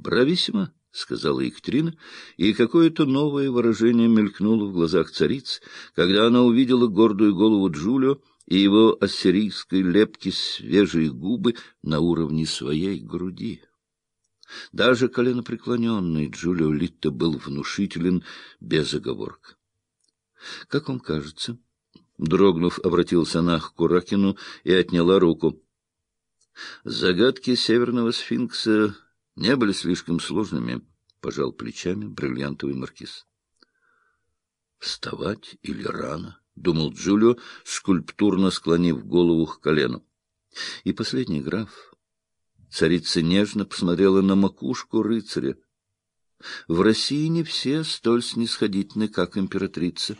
Брависсимо, — сказала Екатерина, и какое-то новое выражение мелькнуло в глазах царицы, когда она увидела гордую голову Джулио и его ассирийской лепки свежие губы на уровне своей груди. Даже коленопреклоненный Джулио Литто был внушителен без оговорок. — Как вам кажется? — дрогнув, обратился она к Куракину и отняла руку. Загадки северного сфинкса не были слишком сложными, — пожал плечами бриллиантовый маркиз. — Вставать или рано? — думал Джулио, скульптурно склонив голову к колену. И последний граф. Царица нежно посмотрела на макушку рыцаря. В России не все столь снисходительны, как императрица.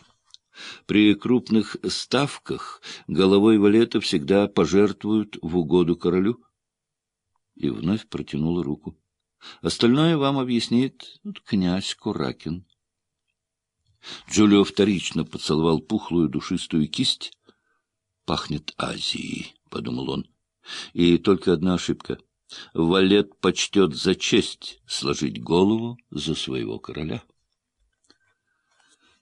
При крупных ставках головой валета всегда пожертвуют в угоду королю. И вновь протянула руку. Остальное вам объяснит князь Куракин. Джулио вторично поцеловал пухлую душистую кисть. «Пахнет Азией», — подумал он. «И только одна ошибка. Валет почтет за честь сложить голову за своего короля».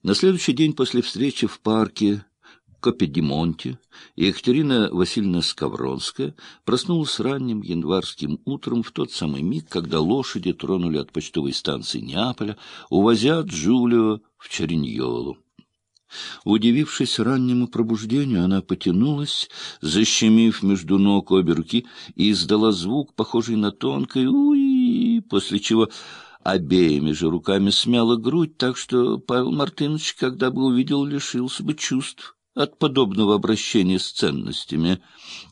На следующий день после встречи в парке Копедимонте Екатерина Васильевна Скавронская проснулась ранним январским утром в тот самый миг, когда лошади тронули от почтовой станции Неаполя, увозя Джулио в Чериньолу. Удивившись раннему пробуждению, она потянулась, защемив между ног обе руки, и издала звук, похожий на тонкое «уи», после чего обеими же руками смяла грудь, так что Павел Мартынович, когда бы увидел, лишился бы чувств от подобного обращения с ценностями.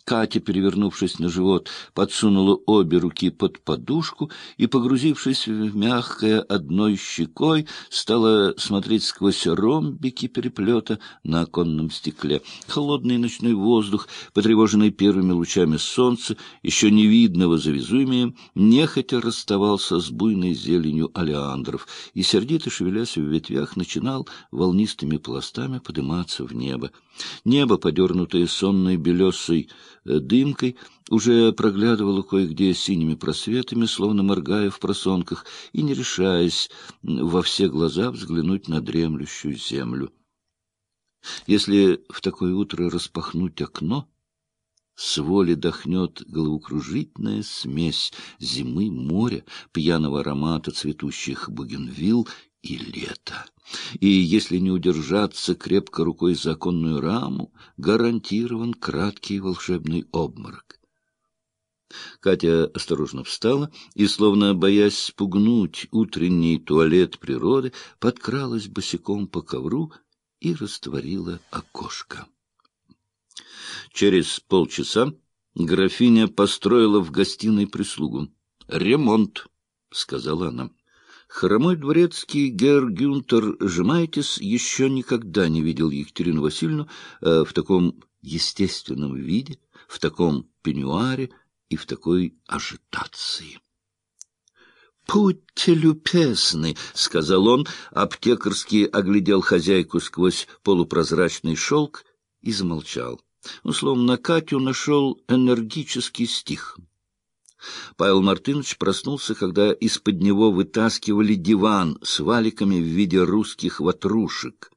Катя, перевернувшись на живот, подсунула обе руки под подушку и, погрузившись в мягкое одной щекой, стала смотреть сквозь ромбики переплета на оконном стекле. Холодный ночной воздух, потревоженный первыми лучами солнца, еще не видного за Везумием, нехотя расставался с буйной зеленью алиандров и, сердито шевелясь в ветвях, начинал волнистыми пластами подниматься в небо. Небо, подернутое сонной белесой э, дымкой, уже проглядывало кое-где синими просветами, словно моргая в просонках, и не решаясь во все глаза взглянуть на дремлющую землю. Если в такое утро распахнуть окно, с воли дохнет головокружительная смесь зимы, моря, пьяного аромата цветущих бугенвилл и лета. И если не удержаться крепко рукой за оконную раму, гарантирован краткий волшебный обморок. Катя осторожно встала и, словно боясь спугнуть утренний туалет природы, подкралась босиком по ковру и растворила окошко. Через полчаса графиня построила в гостиной прислугу. «Ремонт», — сказала она. Хромой дворецкий Гер Гюнтер Жемайтис еще никогда не видел Екатерину Васильевну э, в таком естественном виде, в таком пеньюаре и в такой ажитации. «Будьте любезны», — сказал он, аптекарский оглядел хозяйку сквозь полупрозрачный шелк и замолчал. Условно, Катю нашел энергический стих. Павел Мартынович проснулся, когда из-под него вытаскивали диван с валиками в виде русских ватрушек.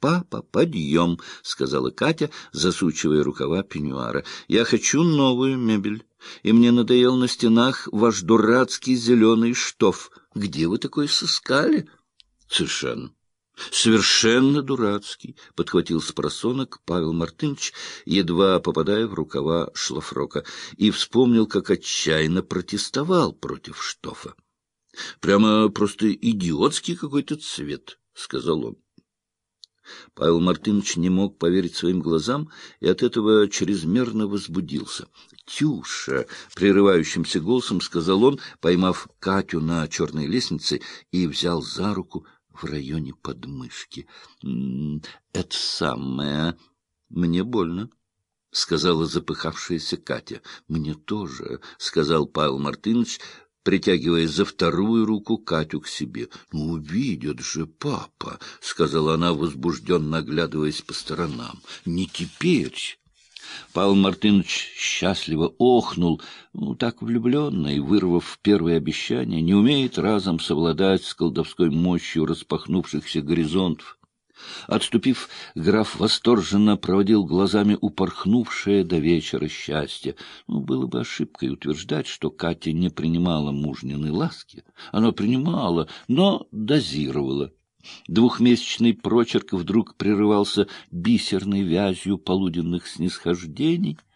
«Папа, подъем!» — сказала Катя, засучивая рукава пеньюара. «Я хочу новую мебель, и мне надоел на стенах ваш дурацкий зеленый штоф. Где вы такой сыскали?» «Совершенно. Совершенно дурацкий, — подхватил с просонок Павел Мартынович, едва попадая в рукава шлафрока, и вспомнил, как отчаянно протестовал против штофа. — Прямо просто идиотский какой-то цвет, — сказал он. Павел Мартынович не мог поверить своим глазам и от этого чрезмерно возбудился. «Тюша!» — прерывающимся голосом сказал он, поймав Катю на черной лестнице и взял за руку — в районе подмышки. — Это самое... Мне больно. — сказала запыхавшаяся Катя. — Мне тоже, — сказал Павел Мартынович, притягивая за вторую руку Катю к себе. — Ну, увидят же, папа, — сказала она, возбужденно оглядываясь по сторонам. — Не теперь. Павел Мартынович счастливо охнул, ну, так влюбленный, вырвав первое обещание, не умеет разом совладать с колдовской мощью распахнувшихся горизонтов. Отступив, граф восторженно проводил глазами упорхнувшее до вечера счастье. Ну, было бы ошибкой утверждать, что Катя не принимала мужнины ласки. Она принимала, но дозировала. Двухмесячный прочерк вдруг прерывался бисерной вязью полуденных снисхождений —